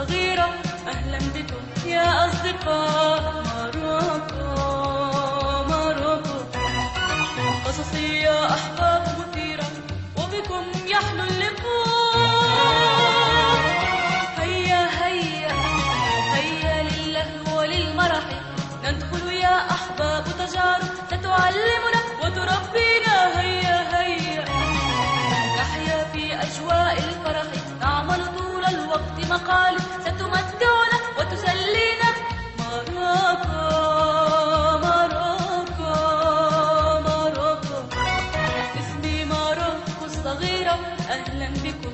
صغيرة أهلا بكم يا أصدقاء. ماروكو ماروكو. قصصي يا أحباب مثيرة وبكم يحلو اللقاء هيا هيا هيا للهو وللمرح. ندخل يا أحباب تجارب ستعلمنا وتربينا. هيا هيا. نحيا في أجواء الفرح نعمل طول الوقت مقال. صغيرة أهلا بكم.